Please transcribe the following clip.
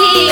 सी